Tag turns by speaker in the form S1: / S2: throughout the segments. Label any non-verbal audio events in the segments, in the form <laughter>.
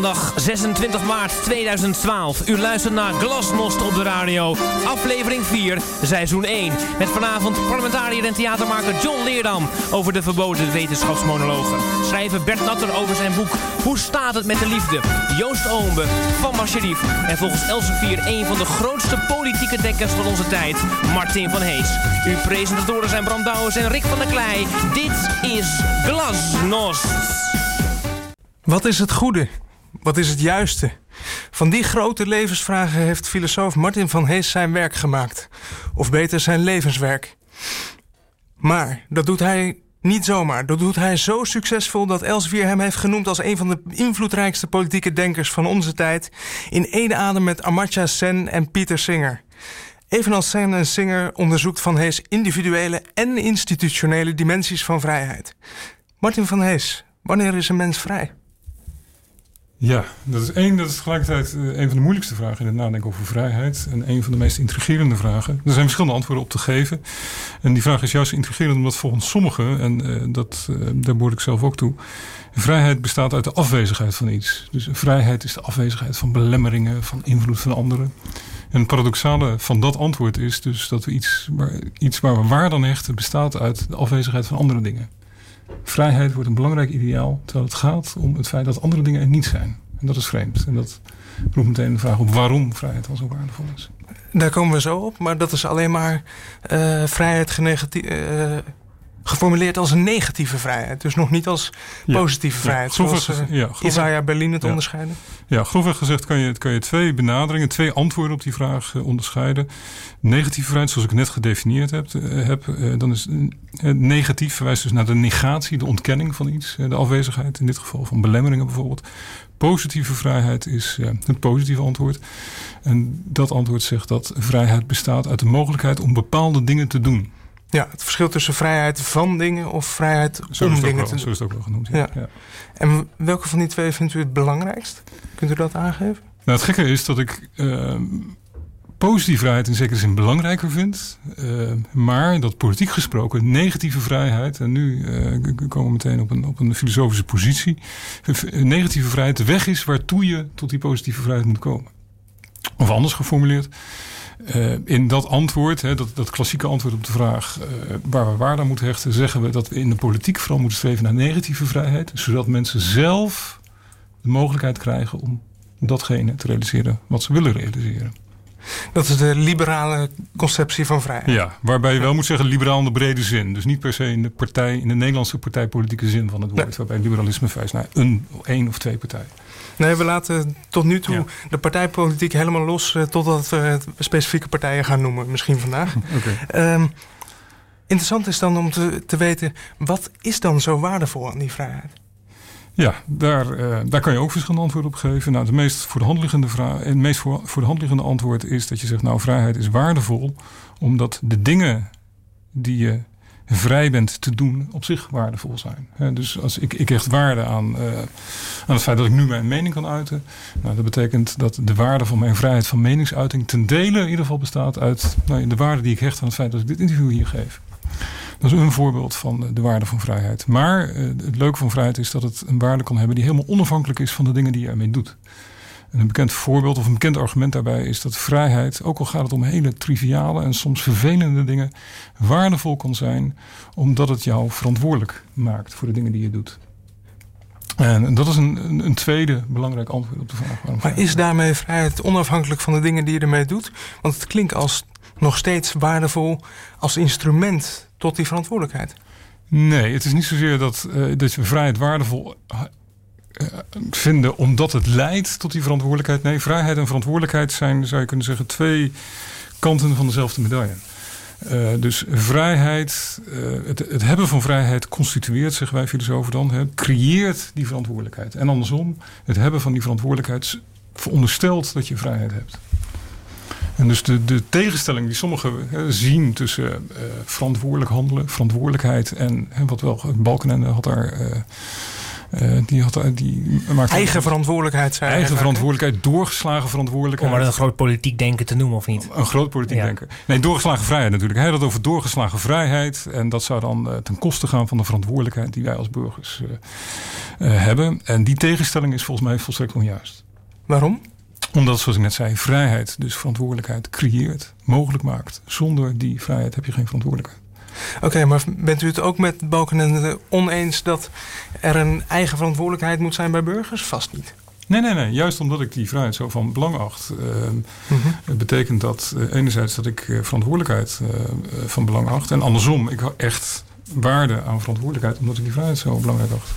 S1: maandag 26 maart 2012. U luistert naar Glasnost op de radio, aflevering 4, seizoen 1. Met vanavond parlementariër en theatermaker John Leerdam over de verboden wetenschapsmonologen. Schrijver Bert Natter over zijn boek Hoe staat het met de liefde? Joost Oombe van Marcherief. En volgens Elsevier een van de grootste politieke denkers van onze tijd, Martin van Hees. Uw presentatoren zijn Bram Douwens en Rick van der Klei. Dit is Glasnost.
S2: Wat is het goede? Wat is het juiste? Van die grote levensvragen heeft filosoof Martin van Hees zijn werk gemaakt. Of beter zijn levenswerk. Maar dat doet hij niet zomaar. Dat doet hij zo succesvol dat Elsevier hem heeft genoemd als een van de invloedrijkste politieke denkers van onze tijd. In één adem met Amartya Sen en Pieter Singer. Evenals Sen en Singer onderzoekt Van Hees individuele en institutionele dimensies van vrijheid. Martin van Hees, wanneer is een mens vrij?
S3: Ja, dat is één. Dat is tegelijkertijd eh, een van de moeilijkste vragen in het nadenken over vrijheid. En een van de meest intrigerende vragen. Er zijn verschillende antwoorden op te geven. En die vraag is juist intrigerend omdat volgens sommigen, en uh, dat, uh, daar behoor ik zelf ook toe, vrijheid bestaat uit de afwezigheid van iets. Dus vrijheid is de afwezigheid van belemmeringen, van invloed van anderen. En het paradoxale van dat antwoord is dus dat we iets waar, iets waar we waarde aan hechten bestaat uit de afwezigheid van andere dingen. Vrijheid wordt een belangrijk ideaal, terwijl het gaat om het feit dat andere dingen er niet zijn. En dat is vreemd. En dat roept meteen de vraag op waarom vrijheid al zo waardevol is.
S2: Daar komen we zo op, maar dat is alleen maar uh, vrijheid uh, geformuleerd als een negatieve vrijheid. Dus nog niet als positieve ja, vrijheid. Ja, zoals uh, ja, Isaiah Berlin het onderscheiden.
S3: Ja, grofweg gezegd kan je, kan je twee benaderingen, twee antwoorden op die vraag uh, onderscheiden. Negatieve vrijheid, zoals ik net gedefinieerd heb, uh, heb dan is negatief verwijst dus naar de negatie, de ontkenning van iets. de afwezigheid, in dit geval van belemmeringen bijvoorbeeld. Positieve vrijheid is het positieve antwoord. En dat antwoord zegt dat vrijheid bestaat uit de mogelijkheid om bepaalde dingen te doen.
S2: Ja, het verschil tussen vrijheid van dingen of vrijheid
S3: zo
S2: om dingen
S3: wel,
S2: te doen.
S3: Zo is het ook wel genoemd, ja.
S2: Ja. En welke van die twee vindt u het belangrijkst? Kunt u dat aangeven?
S3: Nou, het gekke is dat ik uh, positieve vrijheid in zekere zin belangrijker vind. Uh, maar dat politiek gesproken negatieve vrijheid... en nu uh, komen we meteen op een, op een filosofische positie... negatieve vrijheid de weg is waartoe je tot die positieve vrijheid moet komen. Of anders geformuleerd... Uh, in dat antwoord, hè, dat, dat klassieke antwoord op de vraag uh, waar we waarde aan moeten hechten, zeggen we dat we in de politiek vooral moeten streven naar negatieve vrijheid, zodat mensen zelf de mogelijkheid krijgen om datgene te realiseren wat ze willen realiseren.
S2: Dat is de liberale conceptie van vrijheid.
S3: Ja, waarbij je wel moet zeggen liberaal in de brede zin. Dus niet per se in de partij, in de Nederlandse partijpolitieke zin van het woord. Nee. Waarbij liberalisme verwijst naar een, één of twee partijen.
S2: Nee, we laten tot nu toe ja. de partijpolitiek helemaal los... Uh, totdat we specifieke partijen gaan noemen. Misschien vandaag. <laughs>
S3: Okay.
S2: Um, interessant is dan om te, te weten... wat is dan zo waardevol aan die vrijheid?
S3: Ja, daar, uh, daar kan je ook verschillende antwoorden op geven. Nou, de meest voor de hand liggende vraag, het meest voor, voor de hand liggende antwoord is dat je zegt: Nou, vrijheid is waardevol omdat de dingen die je vrij bent te doen op zich waardevol zijn. Dus als ik, ik hecht waarde aan, uh, aan het feit dat ik nu mijn mening kan uiten. Nou, dat betekent dat de waarde van mijn vrijheid van meningsuiting ten dele in ieder geval bestaat uit nou, de waarde die ik hecht aan het feit dat ik dit interview hier geef. Dat is een voorbeeld van de waarde van vrijheid. Maar uh, het leuke van vrijheid is dat het een waarde kan hebben die helemaal onafhankelijk is van de dingen die je ermee doet. En een bekend voorbeeld of een bekend argument daarbij is dat vrijheid, ook al gaat het om hele triviale en soms vervelende dingen, waardevol kan zijn omdat het jou verantwoordelijk maakt voor de dingen die je doet. En dat is een, een tweede belangrijk antwoord op de vraag.
S2: Maar is daarmee vrijheid onafhankelijk van de dingen die je ermee doet? Want het klinkt als nog steeds waardevol als instrument tot die verantwoordelijkheid.
S3: Nee, het is niet zozeer dat, uh, dat je vrijheid waardevol vinden omdat het leidt tot die verantwoordelijkheid. Nee, vrijheid en verantwoordelijkheid zijn, zou je kunnen zeggen, twee kanten van dezelfde medaille. Uh, dus vrijheid, uh, het, het, hebben van vrijheid constitueert, zeggen wij filosofen dan, hè, creëert die verantwoordelijkheid. En andersom, het hebben van die verantwoordelijkheid veronderstelt dat je vrijheid hebt. En dus de, de tegenstelling die sommigen hè, zien tussen verantwoordelijk handelen, verantwoordelijkheid en hè, wat wel, Balkenende had daar Uh, die had, die
S2: maakte eigen verantwoordelijkheid, zei
S3: Eigen verantwoordelijkheid, doorgeslagen verantwoordelijkheid.
S1: Om maar een groot politiek denken te noemen, of niet?
S3: Een groot politiek ja. denken. Nee, doorgeslagen vrijheid natuurlijk. Hij had het over doorgeslagen vrijheid. En dat zou dan uh, ten koste gaan van de verantwoordelijkheid die wij als burgers uh, hebben. En die tegenstelling is volgens mij volstrekt onjuist.
S2: Waarom?
S3: Omdat, zoals ik net zei, vrijheid dus verantwoordelijkheid creëert, mogelijk maakt. Zonder die vrijheid heb je geen verantwoordelijkheid.
S2: Oké, maar bent u het ook met Balkenende oneens dat er een eigen verantwoordelijkheid moet zijn bij burgers? Vast niet.
S3: Nee, nee, nee. Juist omdat ik die vrijheid zo van belang acht. Uh, betekent dat uh, enerzijds dat ik uh, verantwoordelijkheid van belang acht. En andersom, ik echt waarde aan verantwoordelijkheid omdat ik die vrijheid zo belangrijk acht.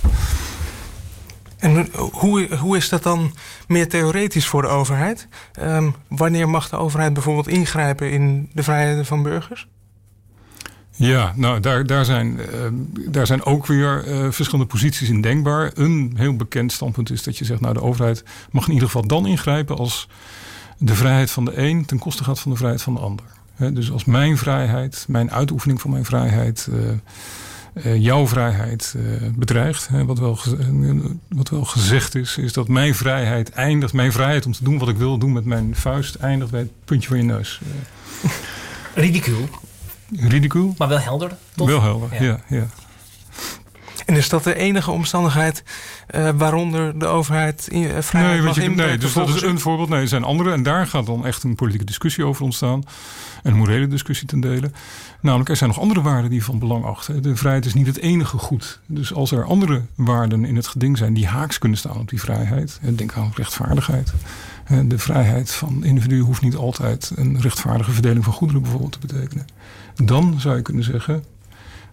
S2: En hoe, hoe is dat dan meer theoretisch voor de overheid? Um, wanneer mag de overheid bijvoorbeeld ingrijpen in de vrijheden van burgers?
S3: Ja, nou daar, daar, zijn, uh, daar zijn ook weer uh, verschillende posities in denkbaar. Een heel bekend standpunt is dat je zegt, nou de overheid mag in ieder geval dan ingrijpen als de vrijheid van de een ten koste gaat van de vrijheid van de ander. Dus als mijn vrijheid, mijn uitoefening van mijn vrijheid, uh, jouw vrijheid bedreigt. Wat, wel wat wel gezegd is, is dat mijn vrijheid eindigt, mijn vrijheid om te doen wat ik wil doen met mijn vuist, eindigt bij het puntje van je neus.
S1: Ridicuul.
S3: Ridicule.
S1: Maar wel helder, toch?
S3: Wel helder, ja. ja,
S2: En is dat de enige omstandigheid uh, waaronder de overheid in, uh, vrij nee, mag je,
S3: Nee, dus dat is een voorbeeld. Nee, er zijn andere. En daar gaat dan echt een politieke discussie over ontstaan. Een morele discussie ten dele. Namelijk, er zijn nog andere waarden die van belang achten. De vrijheid is niet het enige goed. Dus als er andere waarden in het geding zijn die haaks kunnen staan op die vrijheid. Denk aan rechtvaardigheid. De vrijheid van individuen hoeft niet altijd een rechtvaardige verdeling van goederen bijvoorbeeld te betekenen dan zou je kunnen zeggen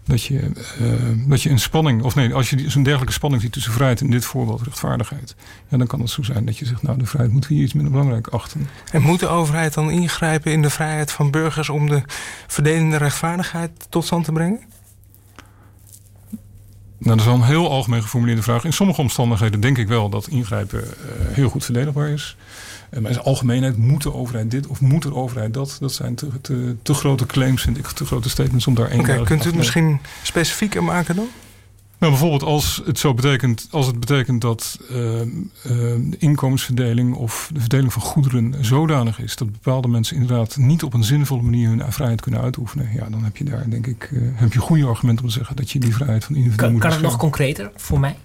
S3: dat je, uh, dat je een spanning, of nee, als je zo'n dergelijke spanning ziet tussen vrijheid en dit voorbeeld rechtvaardigheid, ja, dan kan het zo zijn dat je zegt, nou, de vrijheid moet hier iets minder belangrijk achten.
S2: En moet de overheid dan ingrijpen in de vrijheid van burgers om de verdelende rechtvaardigheid tot stand te brengen?
S3: Nou, dat is wel een heel algemeen geformuleerde vraag. In sommige omstandigheden denk ik wel dat ingrijpen uh, heel goed verdedigbaar is. Eh, maar in zijn algemeenheid moet de overheid dit of moet de overheid dat. Dat zijn te, te, te grote claims, vind ik, te grote statements om daar één
S2: Oké, kunt u het misschien specifieker maken dan?
S3: Nou, bijvoorbeeld als het zo betekent, als het betekent dat uh, de inkomensverdeling of de verdeling van goederen zodanig is dat bepaalde mensen inderdaad niet op een zinvolle manier hun vrijheid kunnen uitoefenen, ja, dan heb je daar denk ik uh, heb je een goede argument om te zeggen dat je die vrijheid van individuen
S1: kan,
S3: moet
S1: Kan het nog concreter voor mij?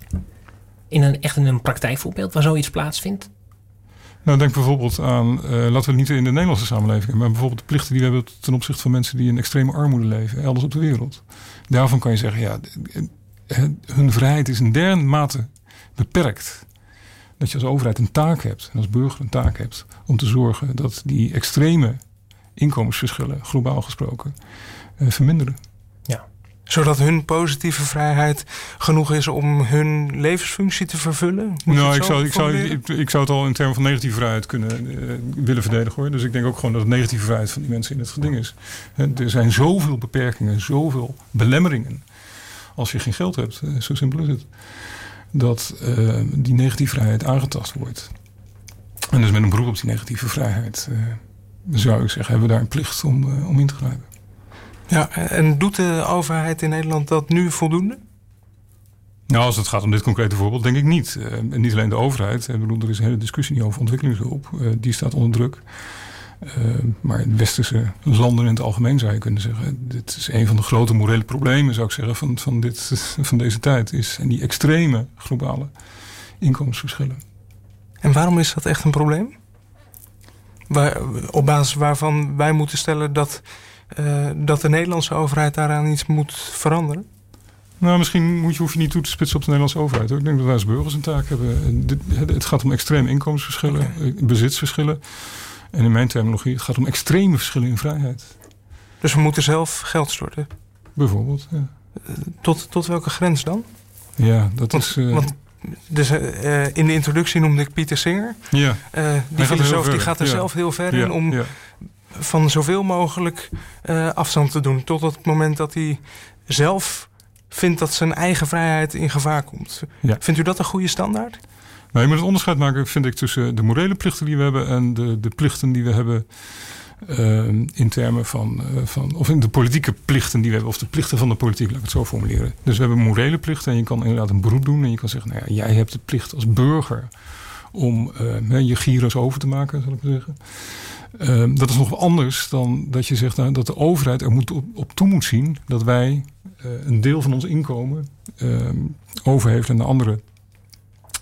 S1: In een echt een praktijkvoorbeeld waar zoiets plaatsvindt?
S3: Nou, denk bijvoorbeeld aan, uh, laten we het niet in de Nederlandse samenleving, maar bijvoorbeeld de plichten die we hebben ten opzichte van mensen die in extreme armoede leven, elders op de wereld. Daarvan kan je zeggen, ja, hun vrijheid is in derde mate beperkt. Dat je als overheid een taak hebt, en als burger een taak hebt, om te zorgen dat die extreme inkomensverschillen, globaal gesproken, uh, verminderen
S2: zodat hun positieve vrijheid genoeg is om hun levensfunctie te vervullen?
S3: nou, ik zou, ik, zou, ik, zou het al in termen van negatieve vrijheid kunnen uh, willen verdedigen hoor. Dus ik denk ook gewoon dat het negatieve vrijheid van die mensen in het geding is. er zijn zoveel beperkingen, zoveel belemmeringen. Als je geen geld hebt, eh, zo simpel is het. Dat uh, die negatieve vrijheid aangetast wordt. En dus met een beroep op die negatieve vrijheid zou ik zeggen, hebben we daar een plicht om, om in te grijpen.
S2: Ja, en doet de overheid in Nederland dat nu voldoende?
S3: Nou, als het gaat om dit concrete voorbeeld, denk ik niet. Uh, niet alleen de overheid. Ik bedoel, er is een hele discussie over ontwikkelingshulp. Die staat onder druk. Uh, maar in westerse landen in het algemeen zou je kunnen zeggen... dit is een van de grote morele problemen, zou ik zeggen, van, van, dit, <laughs> van deze tijd. Is, en die extreme globale inkomensverschillen.
S2: En waarom is dat echt een probleem? Waar, op basis waarvan wij moeten stellen dat uh, dat de Nederlandse overheid daaraan iets moet veranderen?
S3: Nou, misschien moet je, hoef je niet toe te spitsen op de Nederlandse overheid. Ik denk dat wij als burgers een taak hebben. Het gaat om extreme inkomensverschillen, okay. Eh, bezitsverschillen. En in mijn terminologie, het gaat om extreme verschillen in vrijheid.
S2: Dus we moeten zelf geld storten?
S3: Bijvoorbeeld, ja.
S2: Eh, tot, tot welke grens dan?
S3: Ja, dat is... Uh,
S2: want dus, uh, in de introductie noemde ik Pieter Singer.
S3: Ja.
S2: Uh, die filosoof die gaat er ja. zelf heel ver in om ja van zoveel mogelijk afstand te doen. Tot het moment dat hij zelf vindt dat zijn eigen vrijheid in gevaar komt. Vindt u dat een goede standaard?
S3: Nou, je moet het onderscheid maken, vind ik, tussen de morele plichten die we hebben en de, de plichten die we hebben Ehm, in termen van, uh, van, of in de politieke plichten die we hebben, of de plichten van de politiek, laat ik het zo formuleren. Dus we hebben morele plichten en je kan inderdaad een beroep doen en je kan zeggen, nou ja, jij hebt de plicht als burger om uh, je gyros over te maken, zal ik maar zeggen. Ehm, dat is nog anders dan dat je zegt nou, dat de overheid er moet op, toe moet zien dat wij uh, een deel van ons inkomen ehm, over heeft aan de andere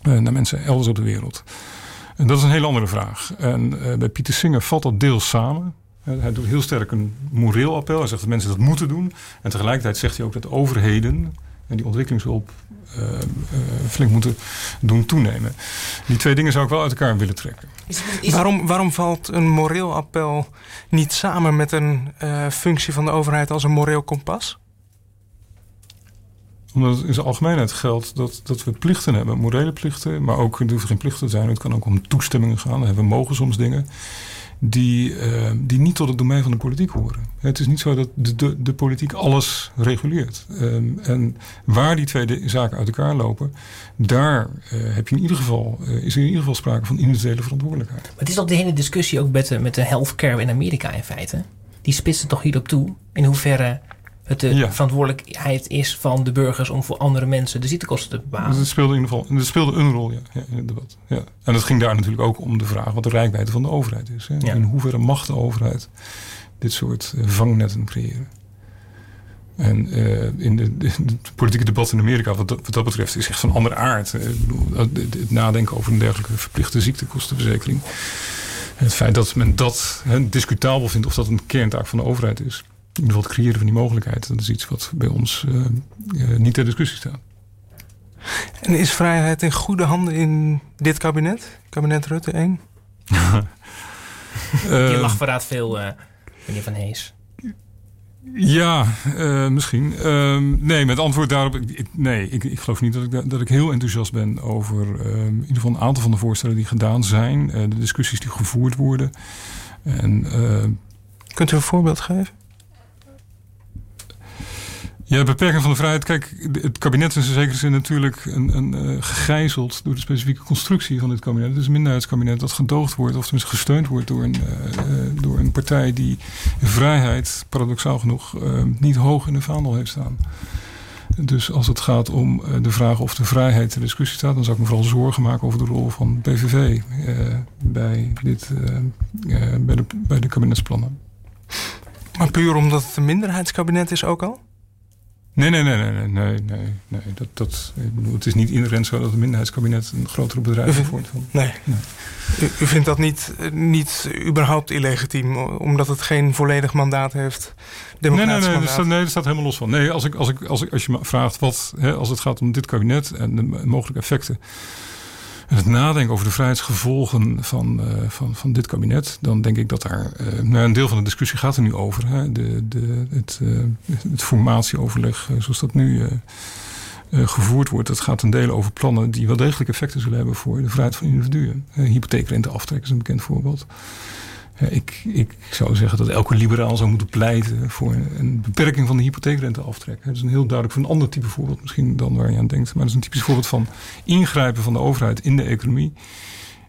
S3: naar mensen elders op de wereld. En dat is een hele andere vraag. En uh, bij Pieter Singer valt dat deels samen. hij doet heel sterk een moreel appel. Hij zegt dat mensen dat moeten doen. En tegelijkertijd zegt hij ook dat overheden en die ontwikkelingshulp uh, uh, flink moeten doen toenemen. Die twee dingen zou ik wel uit elkaar willen trekken.
S2: Is, is... Waarom, waarom valt een moreel appel niet samen met een functie van de overheid als een moreel kompas?
S3: Omdat het in zijn algemeenheid geldt dat, dat we plichten hebben, morele plichten, maar ook het hoeven geen plichten te zijn. Het kan ook om toestemmingen gaan. We mogen soms dingen die, uh, die niet tot het domein van de politiek horen. Het is niet zo dat de, de, politiek alles reguleert. Um, en waar die twee zaken uit elkaar lopen, daar uh, heb je in ieder geval, uh, is er in ieder geval sprake van individuele verantwoordelijkheid.
S1: Maar het is ook de hele discussie ook met de, met de healthcare in Amerika in feite. Die spitsen toch hierop toe. In hoeverre het de ja. verantwoordelijkheid is van de burgers om voor andere mensen de ziektekosten te bepalen.
S3: Het speelde in ieder geval dat speelde een rol ja, in het debat. Ja. En het ging daar natuurlijk ook om de vraag wat de rijkwijde van de overheid is. Hè. In hoeverre mag de overheid dit soort vangnetten creëren? En uh, in de, de, de, politieke debat in Amerika, wat dat, wat dat betreft, is echt van andere aard. Ik bedoel, het nadenken over een dergelijke verplichte ziektekostenverzekering. Het feit dat men dat he, discutabel vindt of dat een kerntaak van de overheid is ieder geval het creëren van die mogelijkheid. Dat is iets wat bij ons uh, uh, niet ter discussie staat.
S2: En is vrijheid in goede handen in dit kabinet? Kabinet Rutte 1? <laughs>
S1: Je lacht verraad veel, uh, meneer Van Hees.
S3: Ja, uh, misschien. Uh, nee, met antwoord daarop. Ik, nee, ik, ik, geloof niet dat ik, dat ik heel enthousiast ben over uh, in ieder geval een aantal van de voorstellen die gedaan zijn. de discussies die gevoerd worden. En,
S2: Kunt u een voorbeeld geven?
S3: Ja, beperking van de vrijheid. Kijk, het kabinet is in zekere zin natuurlijk een, een, uh, gegijzeld door de specifieke constructie van dit kabinet. Het is een minderheidskabinet dat gedoogd wordt, of tenminste gesteund wordt door een, uh, door een partij die vrijheid, paradoxaal genoeg, niet hoog in de vaandel heeft staan. Dus als het gaat om de vraag of de vrijheid ter discussie staat, dan zou ik me vooral zorgen maken over de rol van PVV bij, dit, bij, de, bij de kabinetsplannen.
S2: Maar puur omdat het een minderheidskabinet is ook al?
S3: Nee, nee, nee, nee, nee, nee, nee, nee. Dat, dat, het is niet inherent zo dat een minderheidskabinet een grotere bedrijf vormt.
S2: Nee. nee. U, u, vindt dat niet, niet überhaupt illegitiem, omdat het geen volledig mandaat heeft?
S3: Nee, nee, nee, dat staat, nee, dat staat helemaal los van. Nee, als, ik, als, ik, als, ik, als je me vraagt wat, hè, als het gaat om dit kabinet en de mogelijke effecten het nadenken over de vrijheidsgevolgen van, uh, van, van dit kabinet, dan denk ik dat daar uh, nou, een deel van de discussie gaat er nu over. Hè? De, de, het, uh, het formatieoverleg, zoals dat nu gevoerd wordt, dat gaat een deel over plannen die wel degelijk effecten zullen hebben voor de vrijheid van individuen. hypotheekrenteaftrek is een bekend voorbeeld. Ik, ik zou zeggen dat elke liberaal zou moeten pleiten voor een beperking van de hypotheekrenteaftrek. Dat is een heel duidelijk een ander type voorbeeld misschien dan waar je aan denkt. Maar dat is een typisch voorbeeld van ingrijpen van de overheid in de economie.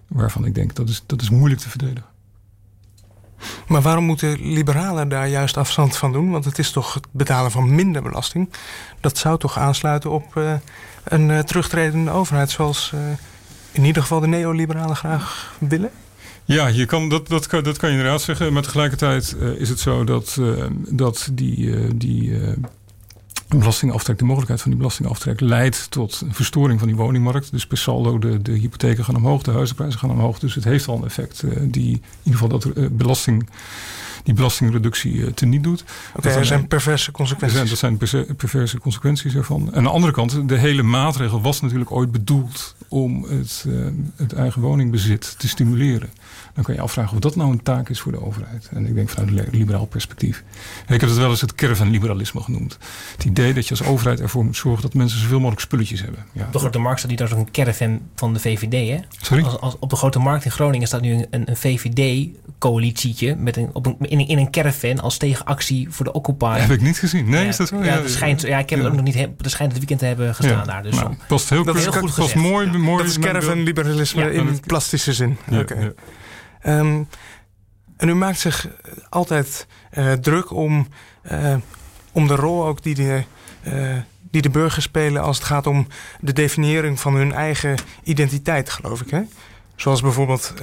S3: Waarvan ik denk dat is, dat is moeilijk te verdedigen.
S2: Maar waarom moeten liberalen daar juist afstand van doen? Want het is toch het betalen van minder belasting. Dat zou toch aansluiten op uh, een uh, terugtredende overheid zoals uh, in ieder geval de neoliberalen graag willen?
S3: Ja, je kan, dat, dat, kan, dat kan je inderdaad zeggen. Maar tegelijkertijd uh, is het zo dat, uh, dat die, uh, die belastingaftrek, de mogelijkheid van die belastingaftrek, leidt tot een verstoring van die woningmarkt. Dus per saldo, de, de hypotheken gaan omhoog, de huizenprijzen gaan omhoog. Dus het heeft al een effect die in ieder geval dat belasting die belastingreductie teniet doet.
S2: Oké, okay, er zijn perverse consequenties.
S3: Dat zijn perverse consequenties ervan. En aan de andere kant, de hele maatregel was natuurlijk ooit bedoeld om het, het eigen woningbezit te stimuleren. Dan kan je afvragen of dat nou een taak is voor de overheid. En ik denk vanuit een liberaal perspectief. Ik heb het wel eens het caravan-liberalisme genoemd. Het idee dat je als overheid ervoor moet zorgen dat mensen zoveel mogelijk spulletjes hebben.
S1: Ja. Op de Grote Markt staat niet als een caravan van de VVD, hè?
S3: Sorry?
S1: Als, als, op de Grote Markt in Groningen staat nu een, een VVD-coalitietje met een, op een, in, in een caravan als tegenactie voor de Occupy.
S3: Heb ik niet gezien. Nee, ja, is dat zo?
S1: Ja, ja, schijnt, ja ik heb het ook nog niet. Er schijnt het weekend te hebben gestaan daar. Dus
S3: nou, past heel, dat is heel goed past mooi, mooi.
S2: Dat is caravan-liberalisme in plastische zin. Oké. Okay. Um, En u maakt zich altijd druk om, om de rol ook die de, die de burgers spelen als het gaat om de definiëring van hun eigen identiteit, geloof ik. Hè? Zoals bijvoorbeeld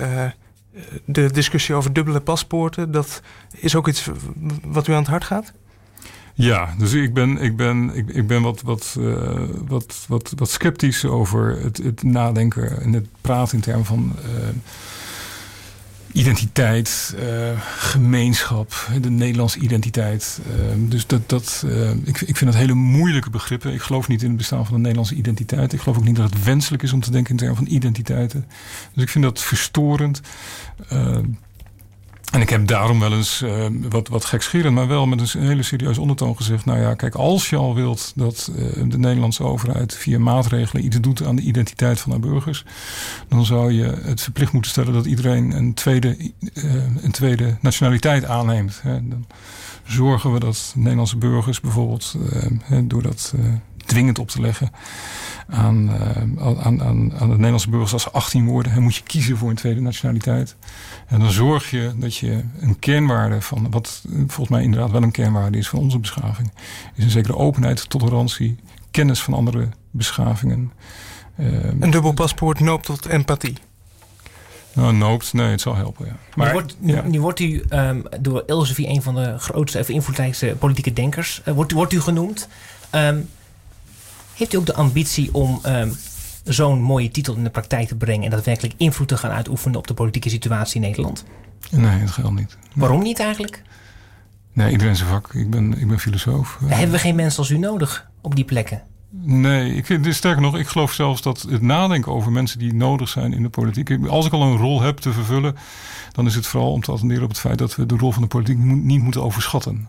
S2: de discussie over dubbele paspoorten. Dat is ook iets wat u aan het hart gaat?
S3: Ja, dus ik ben, ik ben, ik, ik ben wat, wat, wat, wat, wat sceptisch over het, het nadenken en het praten in termen van identiteit, uh, gemeenschap, de Nederlandse identiteit. dus dat, dat, ik, ik vind dat hele moeilijke begrippen. Ik geloof niet in het bestaan van een Nederlandse identiteit. Ik geloof ook niet dat het wenselijk is om te denken in termen van identiteiten. Dus ik vind dat verstorend. En ik heb daarom wel eens uh, wat, wat gekscherend, maar wel met een hele serieuze ondertoon gezegd. Nou ja, kijk, als je al wilt dat uh, de Nederlandse overheid via maatregelen iets doet aan de identiteit van haar burgers, dan zou je het verplicht moeten stellen dat iedereen een tweede, uh, een tweede nationaliteit aanneemt. Hè. Dan zorgen we dat Nederlandse burgers bijvoorbeeld, door dat dwingend op te leggen, aan, aan, aan, aan de Nederlandse burgers als ze 18 worden, dan moet je kiezen voor een tweede nationaliteit. En dan zorg je dat je een kernwaarde van, wat volgens mij inderdaad wel een kernwaarde is van onze beschaving, is een zekere openheid, tolerantie, kennis van andere beschavingen.
S2: een dubbel paspoort noopt tot empathie.
S3: Nou, noopt, nee, het zal helpen. Ja.
S1: Maar nu wordt, nu, nu wordt u um, door Elsevier een van de grootste of invloedrijkste politieke denkers, uh, wordt, wordt u genoemd. Um, heeft u ook de ambitie om um, zo'n mooie titel in de praktijk te brengen en daadwerkelijk invloed te gaan uitoefenen op de politieke situatie in Nederland?
S3: Nee, dat geldt niet.
S1: Waarom niet eigenlijk?
S3: Nee, iedereen zijn vak. Ik ben, ik ben filosoof.
S1: hebben we geen mensen als u nodig op die plekken?
S3: Nee, ik vind, sterker nog, ik geloof zelfs dat het nadenken over mensen die nodig zijn in de politiek. Als ik al een rol heb te vervullen, dan is het vooral om te attenderen op het feit dat we de rol van de politiek niet moeten overschatten.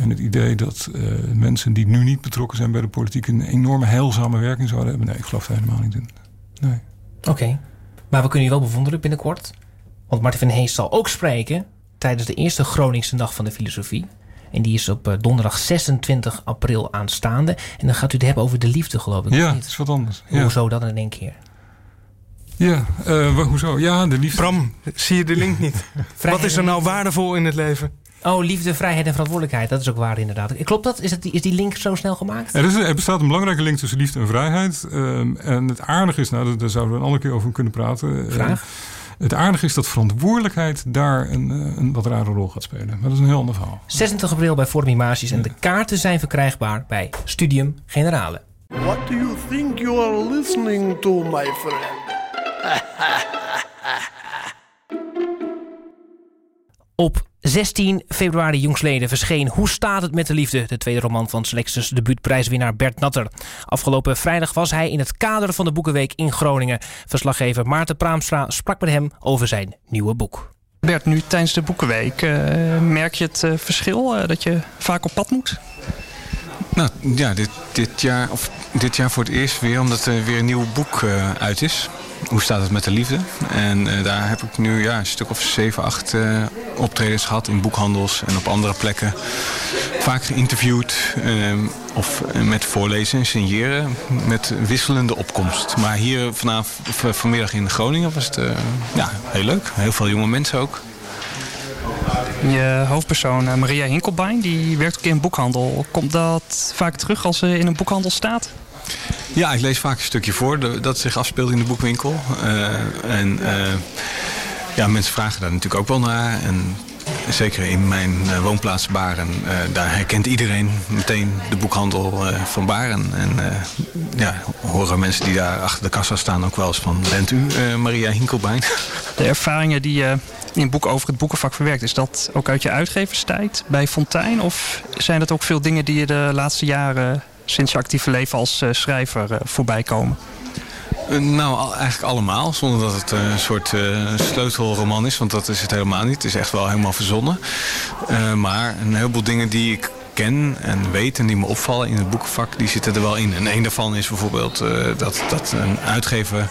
S3: En het idee dat uh, mensen die nu niet betrokken zijn bij de politiek een enorme heilzame werking zouden hebben. Nee, ik geloof daar helemaal niet in. Nee.
S1: Oké, okay. maar we kunnen je wel bewonderen binnenkort. Want Martin van Hees zal ook spreken tijdens de eerste Groningse Nacht van de Filosofie. En die is op uh, donderdag 26 april aanstaande. En dan gaat u het hebben over de liefde, geloof ik.
S3: Ja, het is wat anders. Ja.
S1: Hoezo dan in één keer?
S3: Ja, uh, hoezo? Ja, de liefde.
S2: Bram, zie je de link niet? <laughs> wat is er nou waardevol in het leven?
S1: Oh, liefde, vrijheid en verantwoordelijkheid. Dat is ook waar inderdaad. Klopt dat? Is, het, is die link zo snel gemaakt?
S3: Er, is, er bestaat een belangrijke link tussen liefde en vrijheid. Um, en het aardige is, nou, daar zouden we een andere keer over kunnen praten.
S1: Graag.
S3: Uh, het aardige is dat verantwoordelijkheid daar een, eh, een wat rare rol gaat spelen. Maar dat is een heel ander verhaal.
S1: 26 april bij Formimaties. En de kaarten zijn verkrijgbaar bij Studium Generale. What do you think you are listening to, my friend? Op 16 februari jongsleden verscheen Hoe staat het met de liefde? De tweede roman van Selectus debuutprijswinnaar Bert Natter. Afgelopen vrijdag was hij in het kader van de Boekenweek in Groningen. Verslaggever Maarten Praamstra sprak met hem over zijn nieuwe boek.
S4: Bert, nu tijdens de Boekenweek, uh, merk je het uh, verschil uh, dat je vaak op pad moet?
S5: Nou ja, dit, dit, jaar, of dit jaar voor het eerst weer, omdat er weer een nieuw boek uit is hoe staat het met de liefde? En uh, daar heb ik nu ja, een stuk of zeven, acht uh, optredens gehad in boekhandels en op andere plekken. Vaak geïnterviewd uh, of met voorlezen en signeren met wisselende opkomst. Maar hier vanavond, vanmiddag in Groningen was het ja, heel leuk. Heel veel jonge mensen ook.
S4: Je hoofdpersoon Maria Hinkelbein, die werkt ook in boekhandel. Komt dat vaak terug als ze in een boekhandel staat?
S5: Ja, ik lees vaak een stukje voor dat zich afspeelt in de boekwinkel. Uh, en uh, ja, mensen vragen daar natuurlijk ook wel naar. En zeker in mijn uh, woonplaats Baren, daar herkent iedereen meteen de boekhandel van Baren. En ja, horen mensen die daar achter de kassa staan ook wel eens van... bent u Maria Hinkelbein?
S4: De ervaringen die je in boek over het boekenvak verwerkt... is dat ook uit je uitgeverstijd bij Fontijn? Of zijn dat ook veel dingen die je de laatste jaren sinds je actieve leven als uh, schrijver uh, voorbij komen?
S5: Uh, nou, eigenlijk allemaal. Zonder dat het een soort sleutelroman is. Want dat is het helemaal niet. Het is echt wel helemaal verzonnen. maar een heleboel dingen die ik ken en weet en die me opvallen in het boekenvak, die zitten er wel in. En een daarvan is bijvoorbeeld dat, dat een uitgever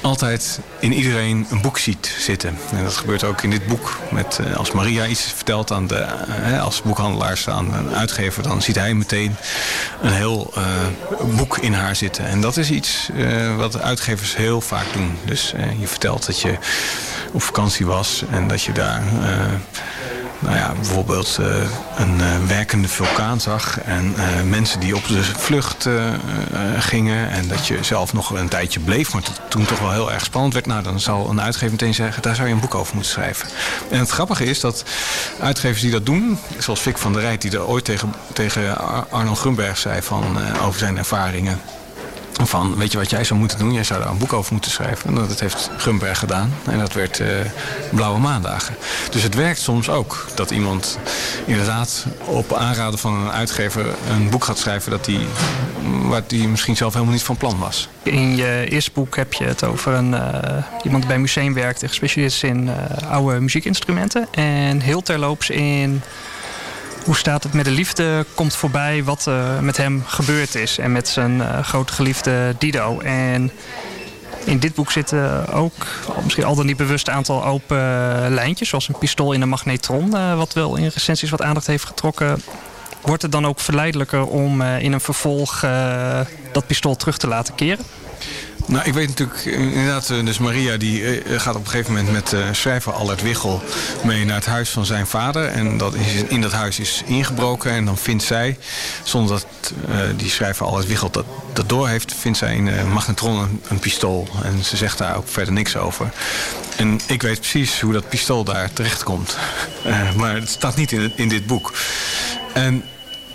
S5: altijd in iedereen een boek ziet zitten. En dat gebeurt ook in dit boek. Met, eh, als Maria iets vertelt aan de, uh, als boekhandelaars aan een uitgever... dan ziet hij meteen een heel uh, boek in haar zitten. En dat is iets wat uitgevers heel vaak doen. Dus je vertelt dat je op vakantie was en dat je daar nou ja, bijvoorbeeld uh, een uh, werkende vulkaan zag en uh, mensen die op de vlucht gingen en dat je zelf nog een tijdje bleef, maar het toen toch wel heel erg spannend werd, nou dan zal een uitgever meteen zeggen, daar zou je een boek over moeten schrijven. En het grappige is dat uitgevers die dat doen, zoals Fik van der Rijt, die er ooit tegen, tegen Arnold Grunberg zei van, over zijn ervaringen van, weet je wat jij zou moeten doen? Jij zou daar een boek over moeten schrijven. En dat heeft Gumberg gedaan. En dat werd uh, Blauwe Maandagen. Dus het werkt soms ook. Dat iemand inderdaad op aanraden van een uitgever een boek gaat schrijven... Dat die, waar die misschien zelf helemaal niet van plan was.
S4: In je eerste boek heb je het over een, uh, iemand die bij een museum werkt... en gespecialiseerd is in uh, oude muziekinstrumenten. En heel terloops in hoe staat het met de liefde komt voorbij wat uh, met hem gebeurd is. En met zijn uh, grote geliefde Dido. En in dit boek zitten ook misschien al dan niet bewust een aantal open lijntjes. Zoals een pistool in een magnetron. Wat wel in recensies wat aandacht heeft getrokken. Wordt het dan ook verleidelijker om in een vervolg dat pistool terug te laten keren?
S5: Nou, ik weet natuurlijk inderdaad, eh, dus Maria die eh, gaat op een gegeven moment met uh, schrijver Allert Wiggel mee naar het huis van zijn vader. En dat is, in dat huis is ingebroken en dan vindt zij, zonder dat die schrijver Allert Wiggel dat, dat door heeft, vindt zij in uh, magnetron een, een, pistool. En ze zegt daar ook verder niks over. En ik weet precies hoe dat pistool daar terecht komt. <laughs> maar het staat niet in, in dit boek. En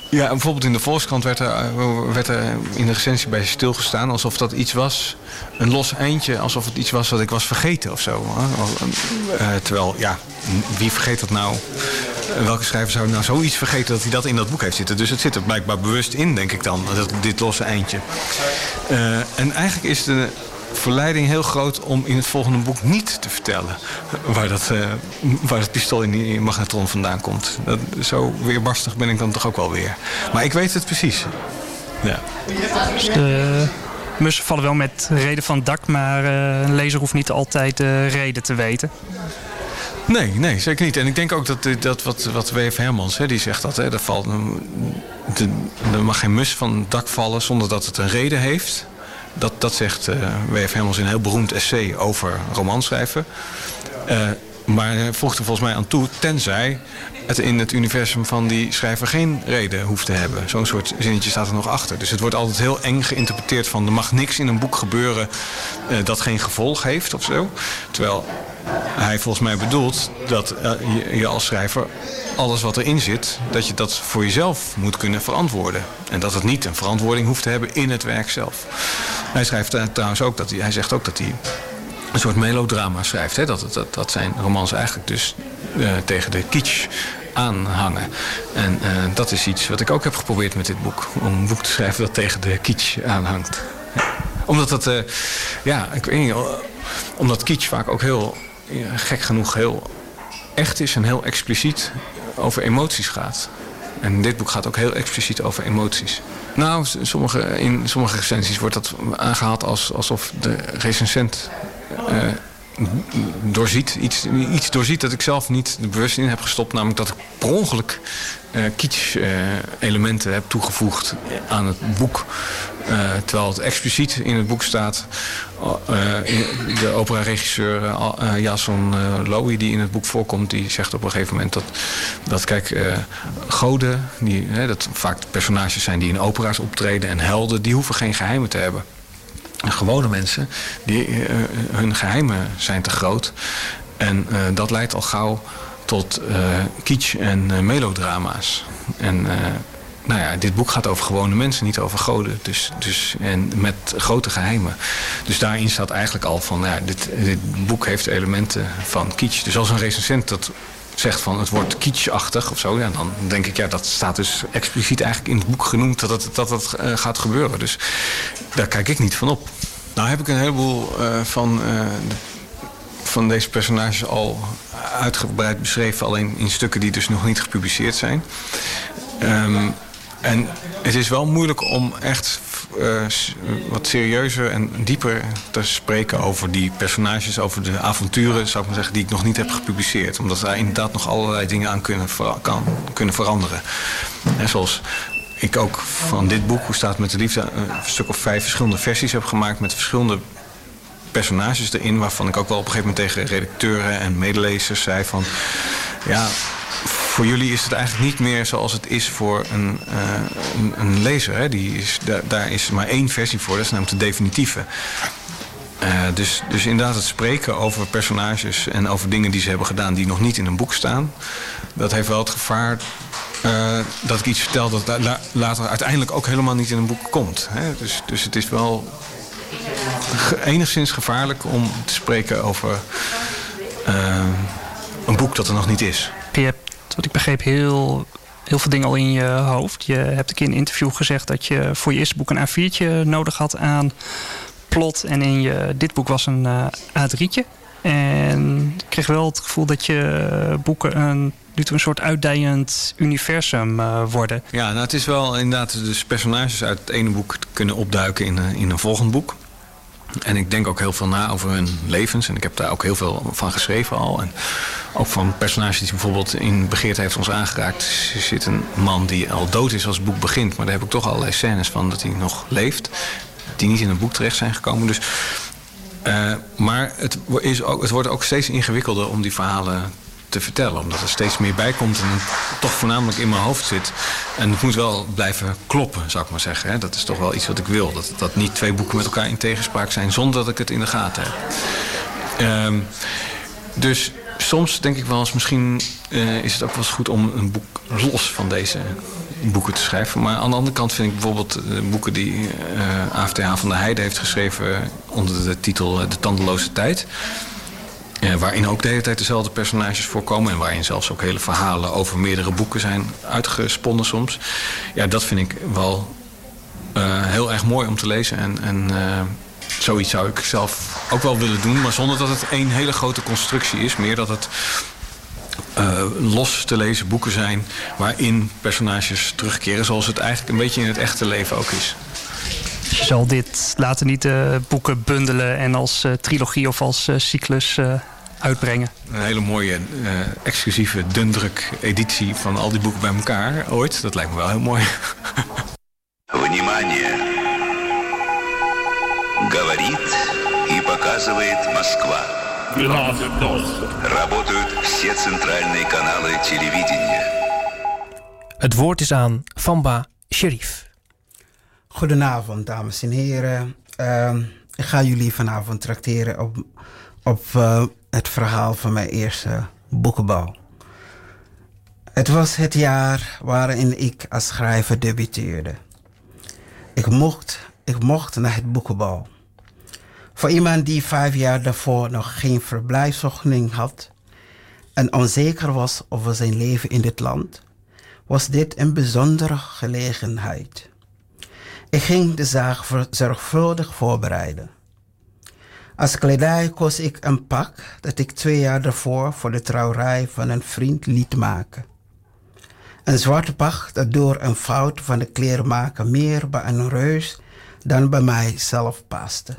S5: ja, bijvoorbeeld in de Volkskrant werd er, eh, werd er in de recensie bij stilgestaan... alsof dat iets was, een los eindje... alsof het iets was wat ik was vergeten of zo. Uh, terwijl, ja, wie vergeet dat nou? Welke schrijver zou nou zoiets vergeten dat hij dat in dat boek heeft zitten? Dus het zit er blijkbaar bewust in, denk ik dan, dat, dit losse eindje. En eigenlijk is de verleiding heel groot om in het volgende boek niet te vertellen waar dat, uh, waar dat pistool in die magnetron vandaan komt. Dat, zo weerbarstig ben ik dan toch ook wel weer. Maar ik weet het precies. Ja.
S4: Dus de mussen vallen wel met reden van het dak, maar uh, een lezer hoeft niet altijd de reden te weten.
S5: Nee, nee, zeker niet. En ik denk ook dat, dat wat, wat W.F. Hermans, hè, die zegt dat, hè, er, valt, er mag geen mus van het dak vallen zonder dat het een reden heeft. Dat, dat zegt uh, W.F. Hermans in een heel beroemd essay over romanschrijven. Uh, maar hij voegt er volgens mij aan toe, tenzij het in het universum van die schrijver geen reden hoeft te hebben. Zo'n soort zinnetje staat er nog achter. Dus het wordt altijd heel eng geïnterpreteerd van... er mag niks in een boek gebeuren uh, dat geen gevolg heeft of zo. Terwijl hij volgens mij bedoelt dat uh, je, als schrijver alles wat erin zit... dat je dat voor jezelf moet kunnen verantwoorden. En dat het niet een verantwoording hoeft te hebben in het werk zelf. Hij schrijft trouwens ook dat hij, hij zegt ook dat hij een soort melodrama schrijft. Hè? Dat, dat, dat zijn romans eigenlijk dus uh, tegen de kitsch aanhangen. En dat is iets wat ik ook heb geprobeerd met dit boek. Om een boek te schrijven dat tegen de kitsch aanhangt. Omdat dat, ja, ik weet omdat kitsch vaak ook heel, gek genoeg, heel echt is en heel expliciet over emoties gaat. En dit boek gaat ook heel expliciet over emoties. Nou, sommige, in sommige recensies wordt dat aangehaald als, alsof de recensent uh, doorziet, iets, iets doorziet dat ik zelf niet bewust in heb gestopt. Namelijk dat ik per ongeluk uh, elementen heb toegevoegd aan het boek. Uh, terwijl het expliciet in het boek staat. de opera-regisseur Jason Lowy die in het boek voorkomt... die zegt op een gegeven moment dat, dat kijk, goden... Die, dat vaak personages zijn die in opera's optreden... en helden, die hoeven geen geheimen te hebben gewone mensen, die, hun geheimen zijn te groot. En dat leidt al gauw tot uh, kitsch en melodrama's. En nou ja, dit boek gaat over gewone mensen, niet over goden. Dus, dus, en met grote geheimen. Dus daarin staat eigenlijk al van, ja, dit, dit boek heeft elementen van kitsch. Dus als een recensent dat zegt van het wordt kitschachtig of zo... Ja, dan denk ik, ja, dat staat dus expliciet eigenlijk in het boek genoemd... dat dat het uh, gaat gebeuren. Dus daar kijk ik niet van op. Nou heb ik een heleboel uh, van, van deze personages al uitgebreid beschreven... alleen in stukken die dus nog niet gepubliceerd zijn. Um, en het is wel moeilijk om echt uh, wat serieuzer en dieper te spreken over die personages, over de avonturen, zou ik maar zeggen, die ik nog niet heb gepubliceerd. Omdat daar inderdaad nog allerlei dingen aan kunnen, kan, kunnen veranderen. En zoals ik ook van dit boek, Hoe staat het met de liefde, een stuk of vijf verschillende versies heb gemaakt met verschillende personages erin waarvan ik ook wel op een gegeven moment tegen redacteuren en medelezers zei van ja, voor jullie is het eigenlijk niet meer zoals het is voor een, een, een, lezer. Hè? Die is, daar, daar is maar één versie voor, dat is namelijk de definitieve. Uh, dus, dus inderdaad het spreken over personages en over dingen die ze hebben gedaan die nog niet in een boek staan. Dat heeft wel het gevaar uh, dat ik iets vertel dat la later uiteindelijk ook helemaal niet in een boek komt. Hè? Dus, dus het is wel enigszins gevaarlijk om te spreken over uh, een boek dat er nog niet is.
S4: Je hebt, wat ik begreep, heel, heel veel dingen al in je hoofd. Je hebt een keer in een interview gezegd dat je voor je eerste boek een A4'tje nodig had aan plot. En in je, dit boek was een uh, A3'tje. En ik kreeg wel het gevoel dat je boeken een, nu een soort uitdijend universum uh, worden.
S5: Ja, nou het is wel inderdaad dus personages uit het ene boek kunnen opduiken in, in een volgend boek. En ik denk ook heel veel na over hun levens. En ik heb daar ook heel veel van geschreven al. En ook van personages die bijvoorbeeld in Begeerte heeft ons aangeraakt. Er zit een man die al dood is als het boek begint. Maar daar heb ik toch allerlei scènes van dat hij nog leeft die niet in een boek terecht zijn gekomen. Dus, uh, maar het, is ook, het wordt ook steeds ingewikkelder om die verhalen te vertellen. Omdat er steeds meer bij komt en het toch voornamelijk in mijn hoofd zit. En het moet wel blijven kloppen, zou ik maar zeggen. Hè. Dat is toch wel iets wat ik wil. Dat, dat niet twee boeken met elkaar in tegenspraak zijn zonder dat ik het in de gaten heb. Um, dus soms denk ik wel eens, misschien uh, is het ook wel eens goed om een boek los van deze boeken te schrijven. Maar aan de andere kant vind ik bijvoorbeeld de boeken die uh, AFTH van der Heide heeft geschreven onder de titel De Tandeloze Tijd. Uh, waarin ook de hele tijd dezelfde personages voorkomen. En waarin zelfs ook hele verhalen over meerdere boeken zijn uitgesponnen soms. Ja, dat vind ik wel uh, heel erg mooi om te lezen. En, en zoiets zou ik zelf ook wel willen doen. Maar zonder dat het één hele grote constructie is. Meer dat het los te lezen boeken zijn waarin personages terugkeren zoals het eigenlijk een beetje in het echte leven ook is.
S4: Zal dit later niet uh, boeken bundelen en als trilogie of als cyclus uitbrengen?
S5: Een hele mooie exclusieve dundruk editie van al die boeken bij elkaar ooit. Dat lijkt me wel heel mooi. <laughs> Внимание!
S1: Говорит и показывает Москва. Работают все центральные каналы телевидения. Het woord is aan Famba Sherif.
S6: Goedenavond, dames en heren. Uh, ik ga jullie vanavond trakteren op, op uh, het verhaal van mijn eerste boekenbouw. Het was het jaar waarin ik als schrijver debuteerde. Ik mocht, ik mocht naar het boekenbouw. Voor iemand die vijf jaar daarvoor nog geen verblijfsvergunning had en onzeker was over zijn leven in dit land, was dit een bijzondere gelegenheid. Ik ging de zaak zorgvuldig voorbereiden. Als kledij koos ik een pak dat ik twee jaar daarvoor voor de trouwerij van een vriend liet maken. Een zwarte pak dat door een fout van de kleermaker meer bij een reus dan bij mij zelf paste.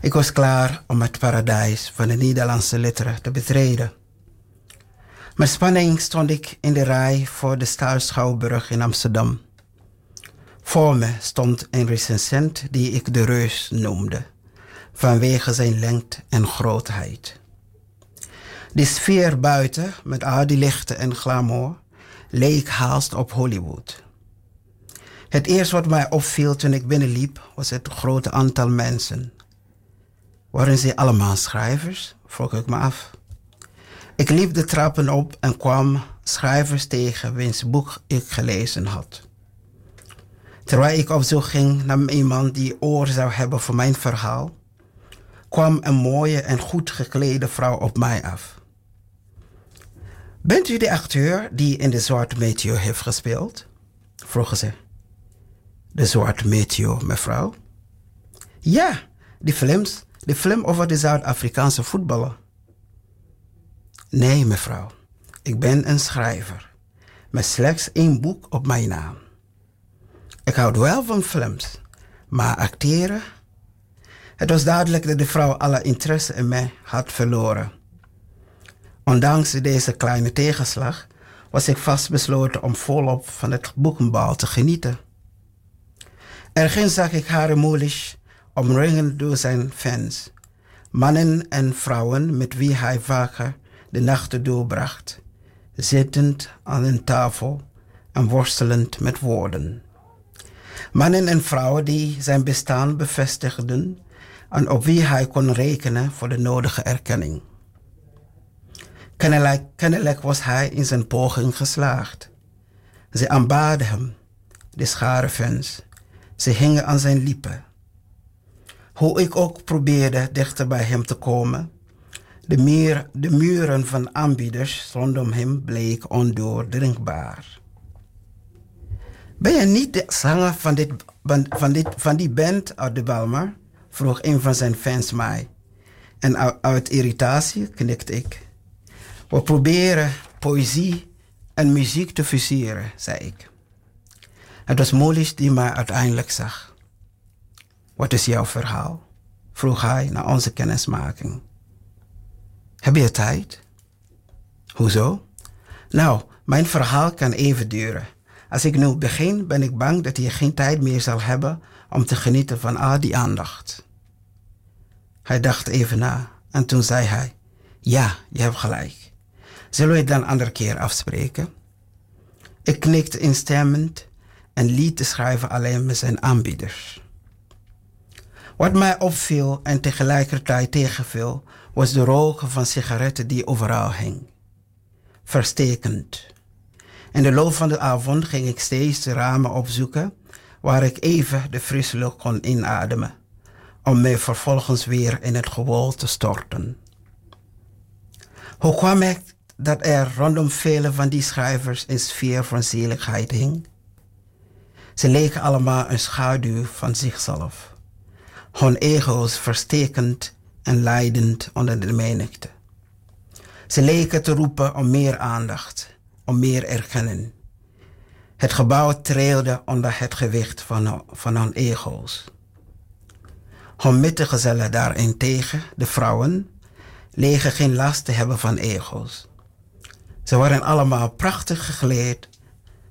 S6: Ik was klaar om het paradijs van de Nederlandse litteren te betreden. Met spanning stond ik in de rij voor de Staalschouwburg in Amsterdam. Voor me stond een recensent die ik de reus noemde, vanwege zijn lengte en grootheid. De sfeer buiten, met al die lichten en glamour, leek haast op Hollywood. Het eerste wat mij opviel toen ik binnenliep was het grote aantal mensen. Waren ze allemaal schrijvers? Vroeg ik me af. Ik liep de trappen op en kwam schrijvers tegen wiens boek ik gelezen had. Terwijl ik op zoek ging naar iemand die oor zou hebben voor mijn verhaal, kwam een mooie en goed geklede vrouw op mij af. Bent u de acteur die in de Zwarte Meteor heeft gespeeld? vroeg ze. De Zwarte Meteor, mevrouw? Ja, die films de film over de Zuid-Afrikaanse voetballer. Nee, mevrouw. Ik ben een schrijver. Met slechts één boek op mijn naam. Ik houd wel van films, maar acteren? Het was duidelijk dat de vrouw alle interesse in mij had verloren. Ondanks deze kleine tegenslag was ik vastbesloten om volop van het boekenbal te genieten. Ergens zag ik haar moeilijk omringd door zijn fans. Mannen en vrouwen met wie hij vaker de nachten doorbracht, zittend aan een tafel en worstelend met woorden. Mannen en vrouwen die zijn bestaan bevestigden en op wie hij kon rekenen voor de nodige erkenning. Kennelijk, was hij in zijn poging geslaagd. Ze aanbaden hem, de schare fans. Ze hingen aan zijn lippen. Hoe ik ook probeerde dichter bij hem te komen, de, de muren van aanbieders rondom hem bleek ondoordringbaar. Ben je niet de zanger van, dit, van, dit, van die band uit de Balmer? Vroeg een van zijn fans mij. En uit, irritatie knikte ik. We proberen poëzie en muziek te fuseren, zei ik. Het was Molis die mij uiteindelijk zag. Wat is jouw verhaal? vroeg hij na onze kennismaking. Heb je tijd? Hoezo? Nou, mijn verhaal kan even duren. Als ik nu begin, ben ik bang dat je geen tijd meer zal hebben om te genieten van al die aandacht. Hij dacht even na en toen zei hij: Ja, je hebt gelijk. Zullen we het dan een andere keer afspreken? Ik knikte instemmend en liet de schrijver alleen met zijn aanbieders. Wat mij opviel en tegelijkertijd tegenviel, was de rook van sigaretten die overal hing. Verstekend. In de loop van de avond ging ik steeds de ramen opzoeken waar ik even de frisse lucht kon inademen, om mij vervolgens weer in het gewoel te storten. Hoe kwam ik dat er rondom vele van die schrijvers een sfeer van zeligheid hing? Ze leken allemaal een schaduw van zichzelf, hun ego's verstekend en leidend onder de menigte. Ze leken te roepen om meer aandacht, om meer erkenning. Het gebouw trilde onder het gewicht van, van hun ego's. Hun metgezellen daarentegen, de vrouwen, legen geen last te hebben van ego's. Ze waren allemaal prachtig gekleed.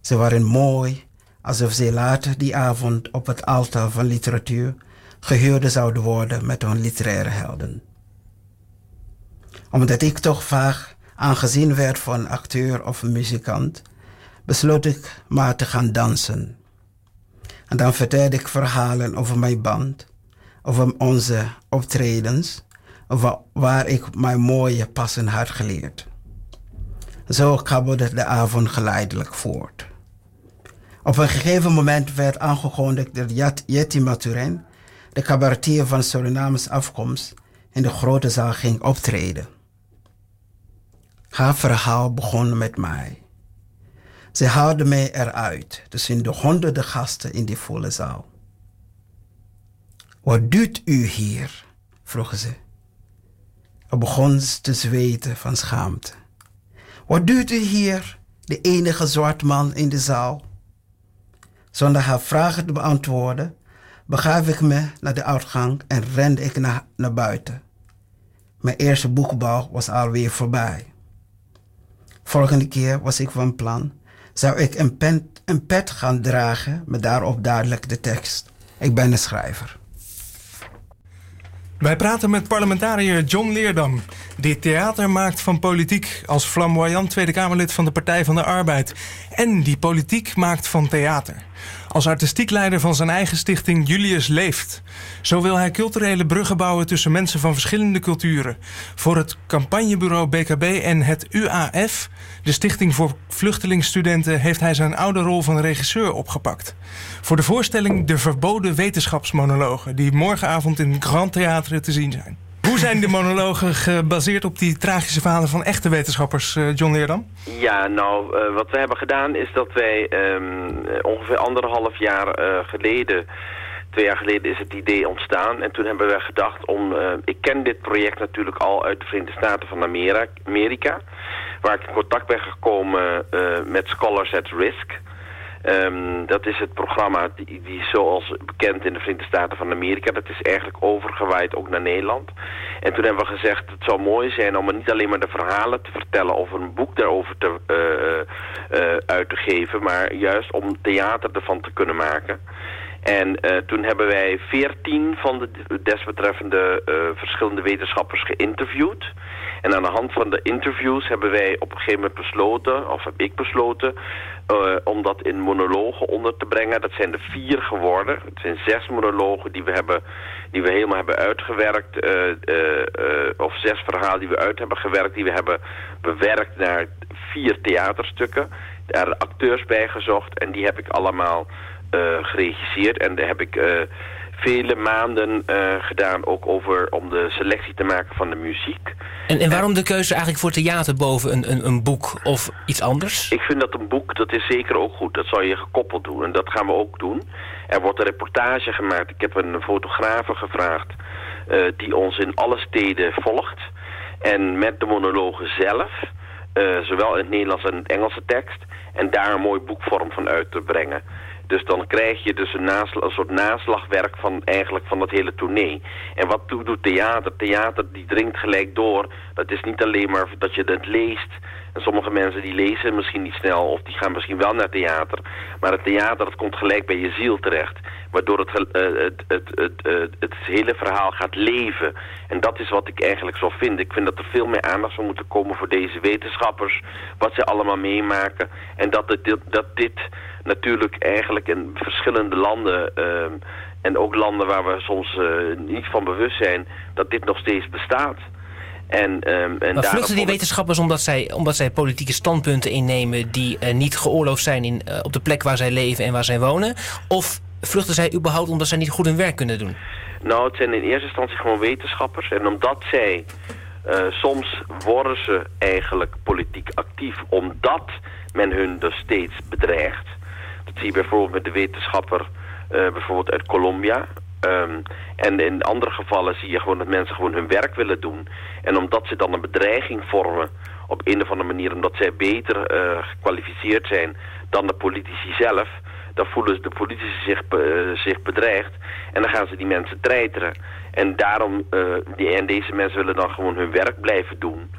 S6: Ze waren mooi, alsof ze later die avond op het altaar van literatuur gehuurd zouden worden met hun literaire helden. Omdat ik toch vaak aangezien werd voor een acteur of een muzikant, besloot ik maar te gaan dansen. En dan vertelde ik verhalen over mijn band, over onze optredens, over waar ik mijn mooie passen had geleerd. Zo kabbelde de avond geleidelijk voort. Op een gegeven moment werd aangekondigd dat Jetty Maturin, de cabaretier van Surinaams afkomst, in de grote zaal ging optreden. Haar verhaal begon met mij. Ze haalde mij eruit tussen de honderden gasten in die volle zaal. Wat doet u hier? vroeg ze. Er begon ze te zweten van schaamte. Wat doet u hier, de enige zwart man in de zaal? Zonder haar vragen te beantwoorden, begaf ik me naar de uitgang en rende ik naar, naar buiten. Mijn eerste boekbouw was alweer voorbij. Volgende keer was ik van plan, zou ik een, pen, een pet gaan dragen met daarop duidelijk de tekst. Ik ben een schrijver.
S2: Wij praten met parlementariër John Leerdam, die theater maakt van politiek als flamboyant Tweede Kamerlid van de Partij van de Arbeid. En die politiek maakt van theater. Als artistiek leider van zijn eigen stichting Julius Leeft. Zo wil hij culturele bruggen bouwen tussen mensen van verschillende culturen. Voor het campagnebureau BKB en het UAF, de Stichting voor Vluchtelingstudenten, heeft hij zijn oude rol van regisseur opgepakt. Voor de voorstelling De Verboden Wetenschapsmonologen, die morgenavond in Grand Theatre te zien zijn. Zijn de monologen gebaseerd op die tragische verhalen van echte wetenschappers, eh, John Leerdam?
S7: Ja, nou, uh, wat we hebben gedaan is dat wij um, ongeveer anderhalf jaar uh, geleden... Twee jaar geleden is het idee ontstaan en toen hebben we gedacht om... ik ken dit project natuurlijk al uit de Verenigde Staten van Amerika... waar ik in contact ben gekomen met Scholars at Risk... Um, dat is het programma die, die zoals bekend in de Verenigde Staten van Amerika. Dat is eigenlijk overgewaaid ook naar Nederland. En toen hebben we gezegd het zou mooi zijn om niet alleen maar de verhalen te vertellen... of een boek daarover te, uh, uh, uit te geven... maar juist om theater ervan te kunnen maken... En uh, toen hebben wij veertien van de desbetreffende uh, verschillende wetenschappers geïnterviewd. En aan de hand van de interviews hebben wij op een gegeven moment besloten, of heb ik besloten, uh, om dat in monologen onder te brengen. Dat zijn er vier geworden. Het zijn zes monologen die we, hebben, die we helemaal hebben uitgewerkt. of zes verhalen die we uit hebben gewerkt, die we hebben bewerkt naar vier theaterstukken. Daar acteurs bij gezocht en die heb ik allemaal geregisseerd. En daar heb ik uh, vele maanden uh, gedaan ook over om de selectie te maken van de muziek.
S1: En, en waarom de keuze eigenlijk voor theater boven een, een, een boek of iets anders?
S7: Ik vind dat een boek, dat is zeker ook goed. Dat zou je gekoppeld doen en dat gaan we ook doen. Er wordt een reportage gemaakt. Ik heb een fotografe gevraagd die ons in alle steden volgt. En met de monologen zelf, zowel in het Nederlands en het Engelse tekst... en daar een mooi boekvorm van uit te brengen. Dus dan krijg je dus een, een, soort naslagwerk van eigenlijk van dat hele tournee. En wat doet theater? Theater die dringt gelijk door. Dat is niet alleen maar dat je het leest. En sommige mensen die lezen misschien niet snel of die gaan misschien wel naar theater. Maar het theater dat komt gelijk bij je ziel terecht. Waardoor het, uh, het, het, het, het, hele verhaal gaat leven. En dat is wat ik eigenlijk zo vind. Ik vind dat er veel meer aandacht zou moeten komen voor deze wetenschappers. Wat ze allemaal meemaken. En dat, het, dat dit natuurlijk eigenlijk in verschillende landen... Uh, en ook landen waar we soms uh, niet van bewust zijn... dat dit nog steeds bestaat. En, um, en
S1: maar vluchten die wetenschappers omdat zij, omdat zij politieke standpunten innemen... die uh, niet geoorloofd zijn in, uh, op de plek waar zij leven en waar zij wonen? Of vluchten zij überhaupt omdat zij niet goed hun werk kunnen doen?
S7: Nou, het zijn in eerste instantie gewoon wetenschappers. En omdat zij... Uh, soms worden ze eigenlijk politiek actief... omdat men hun dus steeds bedreigt. Dat zie je bijvoorbeeld met de wetenschapper uh, bijvoorbeeld uit Colombia. Um, en in andere gevallen zie je gewoon dat mensen gewoon hun werk willen doen. En omdat ze dan een bedreiging vormen op een of andere manier... omdat zij beter uh, gekwalificeerd zijn dan de politici zelf... dan voelen de politici zich, uh, zich bedreigd. En dan gaan ze die mensen treiteren. En daarom, die, en deze mensen willen dan gewoon hun werk blijven doen...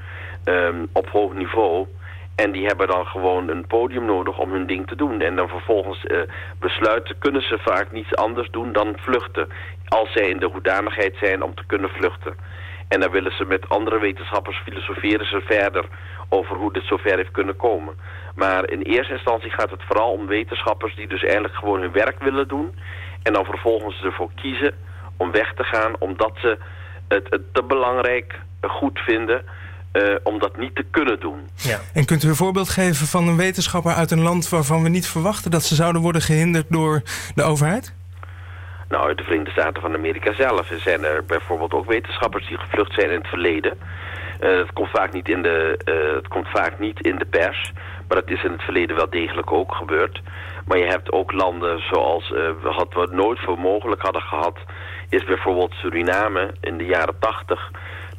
S7: Um, op hoog niveau... En die hebben dan gewoon een podium nodig om hun ding te doen. En dan vervolgens uh, besluiten kunnen ze vaak niets anders doen dan vluchten. Als zij in de hoedanigheid zijn om te kunnen vluchten. En dan willen ze met andere wetenschappers filosoferen ze verder over hoe dit zover heeft kunnen komen. Maar in eerste instantie gaat het vooral om wetenschappers die dus eigenlijk gewoon hun werk willen doen. En dan vervolgens ervoor kiezen om weg te gaan omdat ze het, het te belangrijk goed vinden uh, om dat niet te kunnen doen.
S2: Ja. En kunt u een voorbeeld geven van een wetenschapper uit een land waarvan we niet verwachten dat ze zouden worden gehinderd door de overheid?
S7: Nou, uit de Verenigde Staten van Amerika zelf zijn er bijvoorbeeld ook wetenschappers die gevlucht zijn in het verleden. Uh, dat komt vaak niet in de, uh, het komt vaak niet in de pers, maar dat is in het verleden wel degelijk ook gebeurd. Maar je hebt ook landen zoals uh, we, had, we nooit voor mogelijk hadden gehad, is bijvoorbeeld Suriname in de jaren tachtig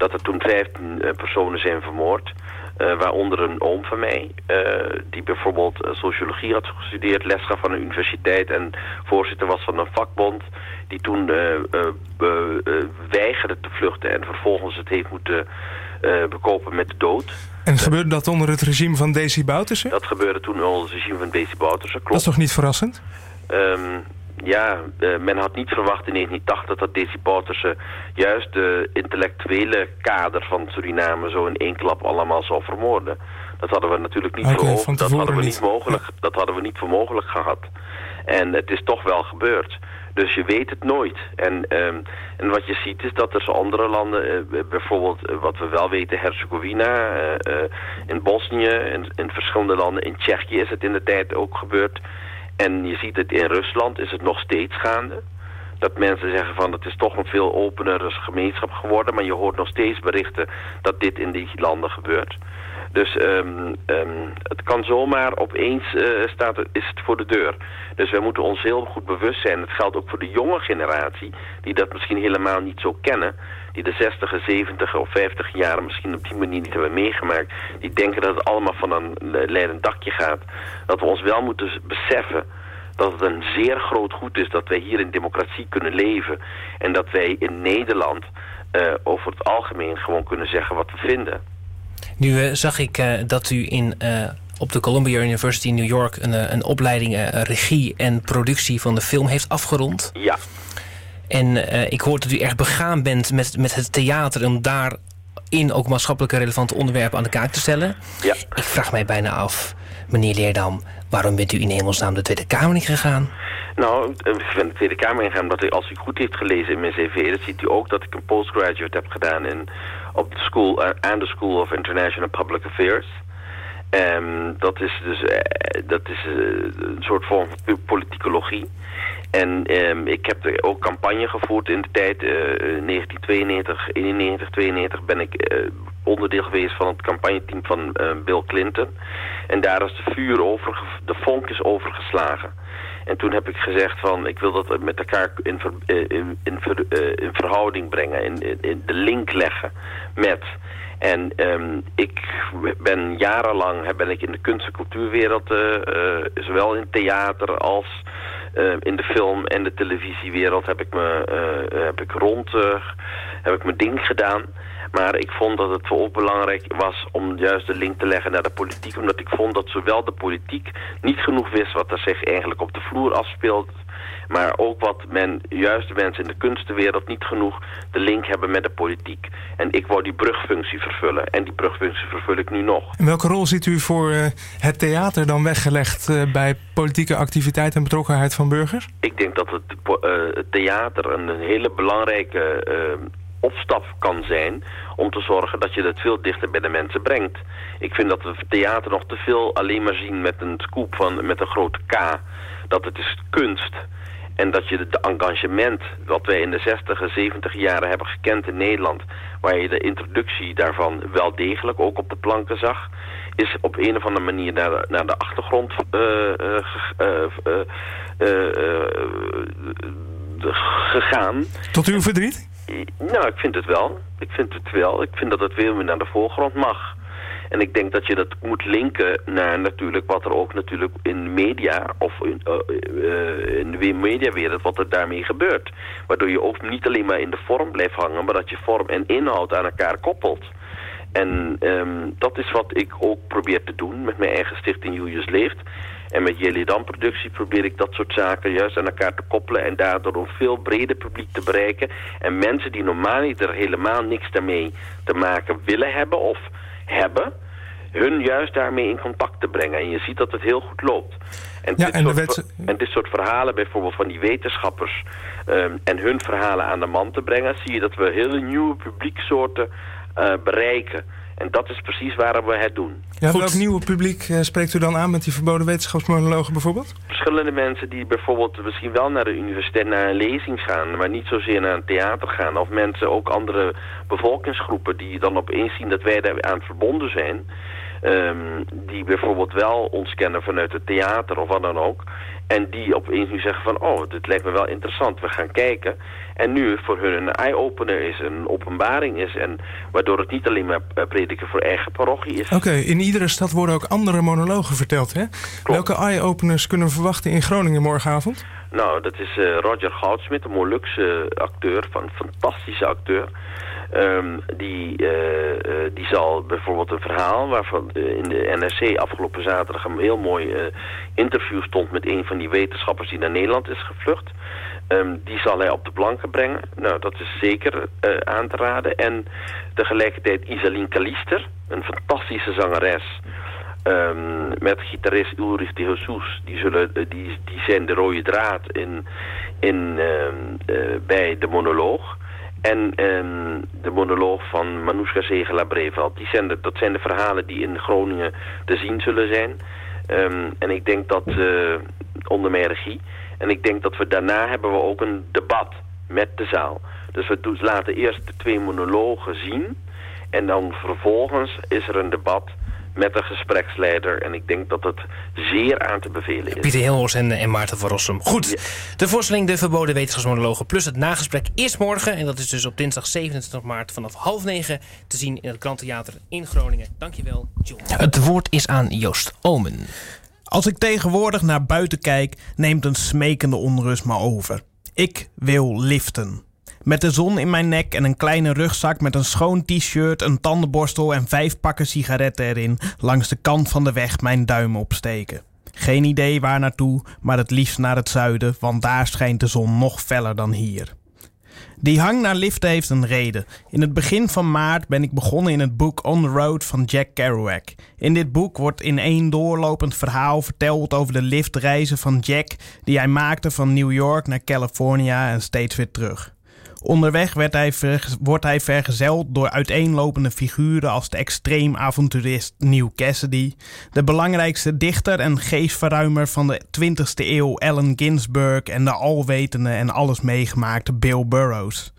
S7: dat er toen 15 uh, personen zijn vermoord. Uh, waaronder een oom van mij, uh, die bijvoorbeeld sociologie had gestudeerd, les gaf aan een universiteit en voorzitter was van een vakbond, die toen weigerde te vluchten en vervolgens het heeft moeten bekopen met de dood.
S2: En gebeurde dat onder het regime van Desi Bouterse?
S7: Dat gebeurde toen onder het regime van Desi Bouterse, klopt.
S2: Dat is toch niet verrassend?
S7: Um, ja, uh, men had niet verwacht in 1980 dat Desi Bouterse juist de intellectuele kader van Suriname zo in één klap allemaal zou vermoorden. Dat hadden we natuurlijk niet
S2: okay,
S7: voor dat hadden we niet, mogelijk, dat hadden we niet voor mogelijk gehad. En het is toch wel gebeurd. Dus je weet het nooit. En, um, en wat je ziet is dat er zo andere landen, uh, bijvoorbeeld uh, wat we wel weten, Herzegovina, uh, in Bosnië, in, in verschillende landen, in Tsjechië is het in de tijd ook gebeurd. En je ziet het in Rusland is het nog steeds gaande. Dat mensen zeggen van het is toch een veel openere gemeenschap geworden. Maar je hoort nog steeds berichten dat dit in die landen gebeurt. Dus um, het kan zomaar opeens uh, staat, is het voor de deur. Dus wij moeten ons heel goed bewust zijn. Het geldt ook voor de jonge generatie, die dat misschien helemaal niet zo kennen. Die de 60, 70 of 50 jaren misschien op die manier niet hebben meegemaakt. Die denken dat het allemaal van een leidend dakje gaat. Dat we ons wel moeten beseffen dat het een zeer groot goed is dat wij hier in democratie kunnen leven. En dat wij in Nederland uh, over het algemeen gewoon kunnen zeggen wat we vinden.
S1: Nu uh, zag ik uh, dat u in op de Columbia University in New York een, eh, een opleiding uh, regie en productie van de film heeft afgerond.
S7: Ja.
S1: En uh, ik hoor dat u echt begaan bent met, met het theater om daarin ook maatschappelijke relevante onderwerpen aan de kaak te stellen.
S7: Ja.
S1: Ik vraag mij bijna af, meneer Leerdam, waarom bent u in hemelsnaam de Tweede Kamer niet gegaan?
S7: Nou, ik ben de Tweede Kamer ingegaan omdat als u goed heeft gelezen in mijn cv... dan ziet u ook dat ik een postgraduate heb gedaan in, op de school, aan de School of International Public Affairs... Um, dat is dus uh, dat is, uh, een soort vorm van politicologie. En um, ik heb ook campagne gevoerd in de tijd, uh, 1992, 91, 92 ben ik onderdeel geweest van het campagneteam van Bill Clinton. En daar is de vuur over, de vonk is overgeslagen. En toen heb ik gezegd van, ik wil dat met elkaar in, ver, in, in, ver, in verhouding brengen, in, de link leggen met... En um, ik ben jarenlang ben ik in de kunst- en cultuurwereld, zowel in theater als uh, in de film- en de televisiewereld heb ik me heb ik rond, heb ik mijn ding gedaan. Maar ik vond dat het ook belangrijk was om juist de link te leggen naar de politiek. Omdat ik vond dat zowel de politiek niet genoeg wist wat er zich eigenlijk op de vloer afspeelt maar ook wat men, juist de mensen in de kunstenwereld niet genoeg de link hebben met de politiek. En ik wou die brugfunctie vervullen. En die brugfunctie vervul ik nu nog.
S2: En welke rol ziet u voor uh, het theater dan weggelegd uh, bij politieke activiteit en betrokkenheid van burgers?
S7: Ik denk dat het, uh, het theater een hele belangrijke opstap kan zijn om te zorgen dat je het veel dichter bij de mensen brengt. Ik vind dat we theater nog te veel alleen maar zien met een scoop van met een grote K. Dat het is kunst. En dat je het engagement, wat wij in de 60 en 70 jaren hebben gekend in Nederland... waar je de introductie daarvan wel degelijk ook op de planken zag... is op een of andere manier naar de, naar de achtergrond uh, uh, gegaan.
S2: Tot uw verdriet?
S7: Nou, ik vind het wel. Ik vind het wel. Ik vind dat het veel meer naar de voorgrond mag. En ik denk dat je dat moet linken naar natuurlijk wat er ook natuurlijk in media of in, uh, in de mediawereld, wat er daarmee gebeurt. Waardoor je ook niet alleen maar in de vorm blijft hangen, maar dat je vorm en inhoud aan elkaar koppelt. En um, dat is wat ik ook probeer te doen met mijn eigen stichting Julius Leeft. En met Jelly Dan productie probeer ik dat soort zaken juist aan elkaar te koppelen... en daardoor een veel breder publiek te bereiken. En mensen die normaal niet er helemaal niks daarmee te maken willen hebben of hebben hun juist daarmee in contact te brengen. En je ziet dat het heel goed loopt. En,
S2: ja,
S7: dit,
S2: en,
S7: soort,
S2: wet...
S7: en dit soort verhalen bijvoorbeeld van die wetenschappers... Um, en hun verhalen aan de man te brengen... zie je dat we hele nieuwe publieksoorten uh, bereiken... En dat is precies waarom we het doen.
S2: Ja, welk nieuwe publiek uh, spreekt u dan aan met die verboden wetenschapsmonologen bijvoorbeeld?
S7: Verschillende mensen die bijvoorbeeld misschien wel naar de universiteit naar een lezing gaan... maar niet zozeer naar een theater gaan. Of mensen, ook andere bevolkingsgroepen die dan opeens zien dat wij daar aan verbonden zijn... Um, die bijvoorbeeld wel ons kennen vanuit het theater of wat dan ook... En die opeens nu zeggen van, oh, dit lijkt me wel interessant, we gaan kijken. En nu voor hun een eye-opener is, een openbaring is. En waardoor het niet alleen maar prediken voor eigen parochie is.
S2: Oké, okay, in iedere stad worden ook andere monologen verteld, hè? Welke eye-openers kunnen we verwachten in Groningen morgenavond?
S7: Nou, dat is uh, Roger Goudsmit, een Molukse acteur, van fantastische acteur. Um, die, uh, uh, die zal bijvoorbeeld een verhaal waarvan in de NRC afgelopen zaterdag een heel mooi interview stond met een van die wetenschappers die naar Nederland is gevlucht. Um, die zal hij op de planken brengen. Nou, dat is zeker aan te raden. En tegelijkertijd Isaline Kalister, een fantastische zangeres. Um, met gitarist Ulrich de Jesus. Die, zullen, die, die zijn de rode draad in, in, bij de monoloog. En um, de monoloog van Manouska Zegela-Breveld. Die zijn dat zijn de verhalen die in Groningen te zien zullen zijn. Um, en ik denk dat, uh, onder mijn regie... en ik denk dat we daarna hebben we ook een debat met de zaal. Dus we laten eerst de twee monologen zien... en dan vervolgens is er een debat met een gespreksleider. En ik denk dat het zeer aan te bevelen is.
S1: Pieter Hilhorst en, en Maarten van Rossum. Goed, ja. de voorstelling De Verboden Wetenschapsmonologen... plus het nagesprek is morgen. En dat is dus op dinsdag 27 maart vanaf half negen... te zien in het Krantentheater in Groningen. Dankjewel, John. Het woord is aan Joost Omen.
S8: Als ik tegenwoordig naar buiten kijk... neemt een smekende onrust me over. Ik wil liften. Met de zon in mijn nek en een kleine rugzak met een schoon t-shirt, een tandenborstel en vijf pakken sigaretten erin, langs de kant van de weg mijn duim opsteken. Geen idee waar naartoe, maar het liefst naar het zuiden, want daar schijnt de zon nog feller dan hier. Die hang naar liften heeft een reden. In het begin van maart ben ik begonnen in het boek On the Road van Jack Kerouac. In dit boek wordt in één doorlopend verhaal verteld over de liftreizen van Jack die hij maakte van New York naar California en steeds weer terug. Onderweg werd hij wordt hij vergezeld door uiteenlopende figuren als de extreem avonturist Neil Cassidy, de belangrijkste dichter en geestverruimer van de 20e eeuw Allen Ginsberg en de alwetende en alles meegemaakte Bill Burroughs.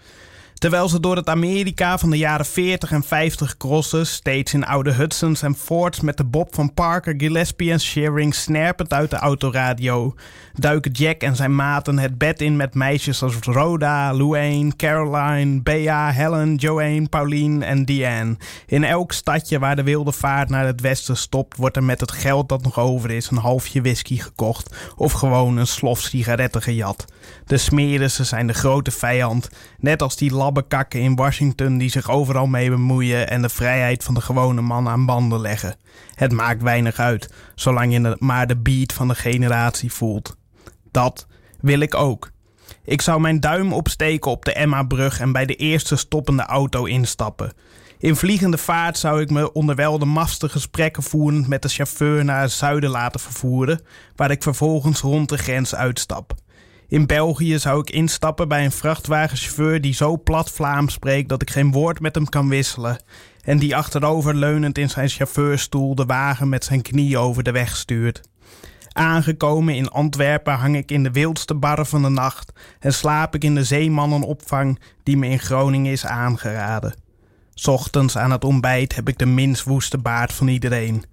S8: Terwijl ze door het Amerika van de jaren 40 en 50 crossen, steeds in oude Hudsons en Fords met de bob van Parker, Gillespie en Shearing snerpend uit de autoradio, duiken Jack en zijn maten het bed in met meisjes als Rhoda, Luane, Caroline, Bea, Helen, Joanne, Pauline en Diane. In elk stadje waar de wilde vaart naar het westen stopt, wordt er met het geld dat nog over is een halfje whisky gekocht of gewoon een slof sigaretten gejat. De smerissen zijn de grote vijand, net als die labbekakken in Washington die zich overal mee bemoeien en de vrijheid van de gewone man aan banden leggen. Het maakt weinig uit, zolang je maar de beat van de generatie voelt. Dat wil ik ook. Ik zou mijn duim opsteken op de Emma-brug en bij de eerste stoppende auto instappen. In vliegende vaart zou ik me onderwijl de mafste gesprekken voerend met de chauffeur naar het zuiden laten vervoeren, waar ik vervolgens rond de grens uitstap. In België zou ik instappen bij een vrachtwagenchauffeur die zo plat Vlaams spreekt dat ik geen woord met hem kan wisselen. En die achteroverleunend in zijn chauffeurstoel de wagen met zijn knie over de weg stuurt. Aangekomen in Antwerpen hang ik in de wildste barren van de nacht en slaap ik in de zeemannenopvang die me in Groningen is aangeraden. Ochtends aan het ontbijt heb ik de minst woeste baard van iedereen.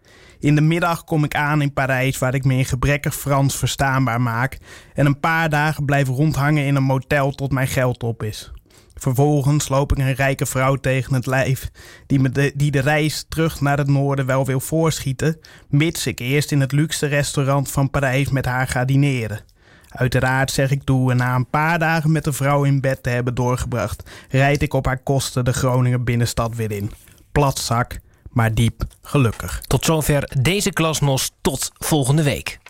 S8: In de middag kom ik aan in Parijs, waar ik me in gebrekkig Frans verstaanbaar maak. En een paar dagen blijf rondhangen in een motel tot mijn geld op is. Vervolgens loop ik een rijke vrouw tegen het lijf, die, de, die de reis terug naar het noorden wel wil voorschieten, mits ik eerst in het luxe restaurant van Parijs met haar ga dineren. Uiteraard zeg ik toe en na een paar dagen met de vrouw in bed te hebben doorgebracht, rijd ik op haar kosten de Groninger binnenstad weer in. Platzak, maar diep gelukkig.
S1: Tot zover deze klasnos. Tot volgende week.